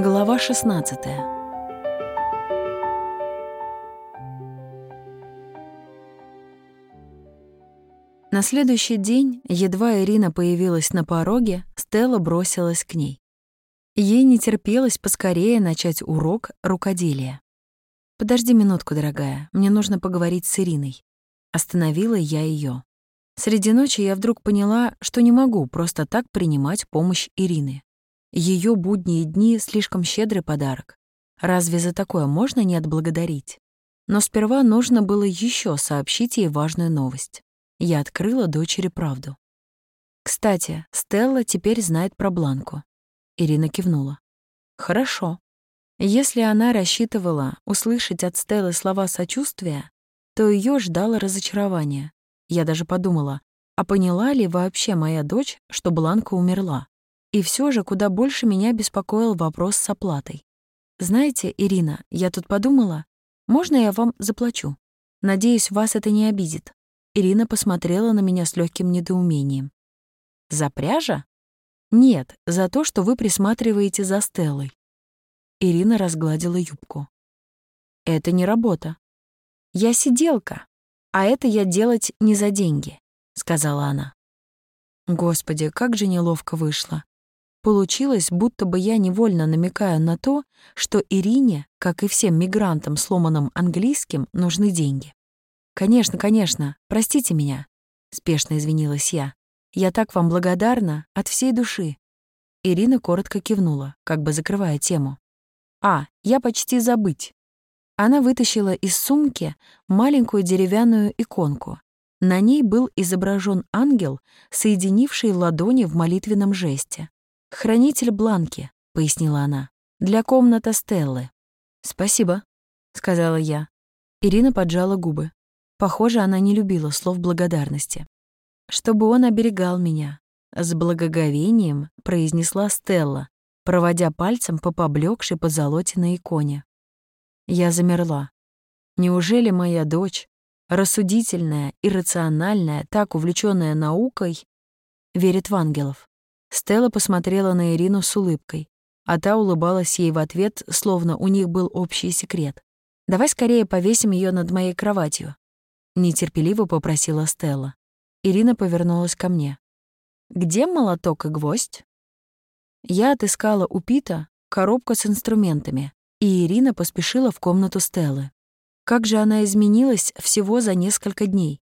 Глава 16 На следующий день, едва Ирина появилась на пороге, Стелла бросилась к ней. Ей не терпелось поскорее начать урок рукоделия. «Подожди минутку, дорогая, мне нужно поговорить с Ириной». Остановила я ее. Среди ночи я вдруг поняла, что не могу просто так принимать помощь Ирины. Ее будние дни — слишком щедрый подарок. Разве за такое можно не отблагодарить? Но сперва нужно было еще сообщить ей важную новость. Я открыла дочери правду. «Кстати, Стелла теперь знает про Бланку». Ирина кивнула. «Хорошо. Если она рассчитывала услышать от Стеллы слова сочувствия, то ее ждало разочарование. Я даже подумала, а поняла ли вообще моя дочь, что Бланка умерла? И все же куда больше меня беспокоил вопрос с оплатой. «Знаете, Ирина, я тут подумала, можно я вам заплачу? Надеюсь, вас это не обидит». Ирина посмотрела на меня с легким недоумением. «За пряжа?» «Нет, за то, что вы присматриваете за Стеллой». Ирина разгладила юбку. «Это не работа. Я сиделка, а это я делать не за деньги», — сказала она. Господи, как же неловко вышло. Получилось, будто бы я невольно намекаю на то, что Ирине, как и всем мигрантам сломанным английским, нужны деньги. «Конечно, конечно, простите меня», — спешно извинилась я. «Я так вам благодарна от всей души». Ирина коротко кивнула, как бы закрывая тему. «А, я почти забыть». Она вытащила из сумки маленькую деревянную иконку. На ней был изображен ангел, соединивший ладони в молитвенном жесте. «Хранитель бланки», — пояснила она, — «для комната Стеллы». «Спасибо», — сказала я. Ирина поджала губы. Похоже, она не любила слов благодарности. «Чтобы он оберегал меня», — с благоговением произнесла Стелла, проводя пальцем по поблекшей позолоте иконе. Я замерла. Неужели моя дочь, рассудительная и рациональная, так увлеченная наукой, верит в ангелов? Стелла посмотрела на Ирину с улыбкой, а та улыбалась ей в ответ, словно у них был общий секрет. «Давай скорее повесим ее над моей кроватью», — нетерпеливо попросила Стелла. Ирина повернулась ко мне. «Где молоток и гвоздь?» Я отыскала у Пита коробку с инструментами, и Ирина поспешила в комнату Стеллы. Как же она изменилась всего за несколько дней.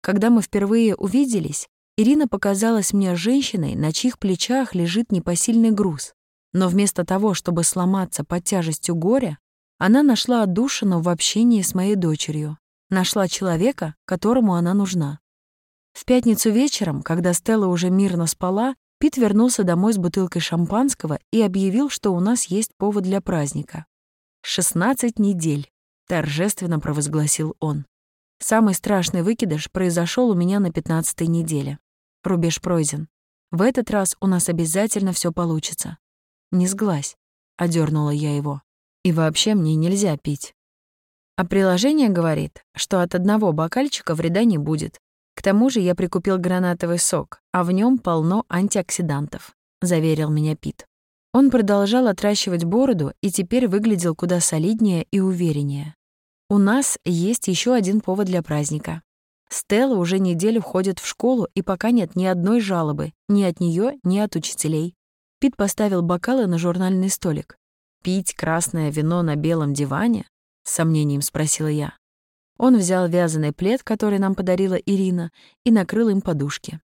Когда мы впервые увиделись, Ирина показалась мне женщиной, на чьих плечах лежит непосильный груз. Но вместо того, чтобы сломаться под тяжестью горя, она нашла отдушину в общении с моей дочерью. Нашла человека, которому она нужна. В пятницу вечером, когда Стелла уже мирно спала, Пит вернулся домой с бутылкой шампанского и объявил, что у нас есть повод для праздника. «Шестнадцать недель», — торжественно провозгласил он. Самый страшный выкидыш произошел у меня на пятнадцатой неделе. Рубеж пройден. В этот раз у нас обязательно все получится. Не сглазь, одернула я его. И вообще мне нельзя пить. А приложение говорит, что от одного бокальчика вреда не будет. К тому же я прикупил гранатовый сок, а в нем полно антиоксидантов, заверил меня Пит. Он продолжал отращивать бороду и теперь выглядел куда солиднее и увереннее. У нас есть еще один повод для праздника. Стелла уже неделю ходит в школу, и пока нет ни одной жалобы, ни от нее, ни от учителей. Пит поставил бокалы на журнальный столик. «Пить красное вино на белом диване?» — с сомнением спросила я. Он взял вязаный плед, который нам подарила Ирина, и накрыл им подушки.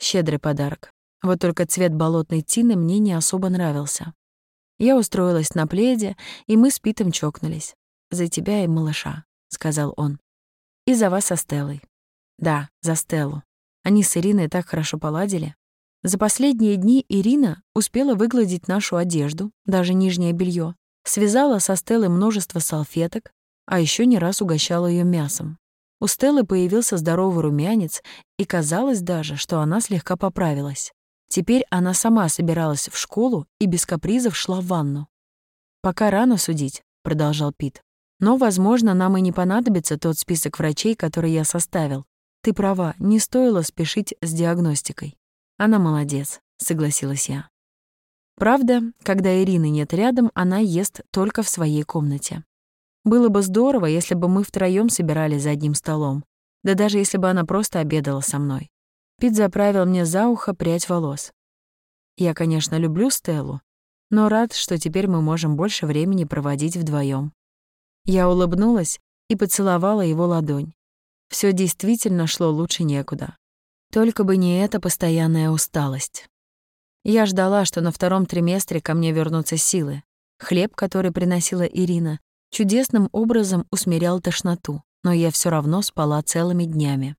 Щедрый подарок. Вот только цвет болотной тины мне не особо нравился. Я устроилась на пледе, и мы с Питом чокнулись. «За тебя и малыша», — сказал он. И за вас со Стеллой. Да, за Стеллу. Они с Ириной так хорошо поладили. За последние дни Ирина успела выгладить нашу одежду, даже нижнее белье, связала со Стеллой множество салфеток, а еще не раз угощала ее мясом. У Стеллы появился здоровый румянец, и казалось даже, что она слегка поправилась. Теперь она сама собиралась в школу и без капризов шла в ванну. «Пока рано судить», — продолжал Пит. Но, возможно, нам и не понадобится тот список врачей, который я составил. Ты права, не стоило спешить с диагностикой. Она молодец, согласилась я. Правда, когда Ирины нет рядом, она ест только в своей комнате. Было бы здорово, если бы мы втроём собирались за одним столом, да даже если бы она просто обедала со мной. Пит заправил мне за ухо прядь волос. Я, конечно, люблю Стеллу, но рад, что теперь мы можем больше времени проводить вдвоем. Я улыбнулась и поцеловала его ладонь. Все действительно шло лучше некуда. Только бы не эта постоянная усталость. Я ждала, что на втором триместре ко мне вернутся силы. Хлеб, который приносила Ирина, чудесным образом усмирял тошноту, но я все равно спала целыми днями.